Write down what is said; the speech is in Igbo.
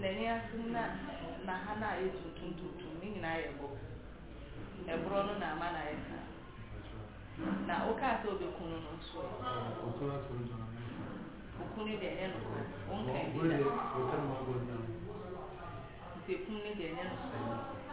na-enye ya sị na ha na-eji ụtụ ntụ n'ihi na ya ebụrụ ọnụ na-ama na ya na oke atọ obekwuru n'ụsụ okunle da-enye n'ụka onke ndị na ntekunle na enye n'ụka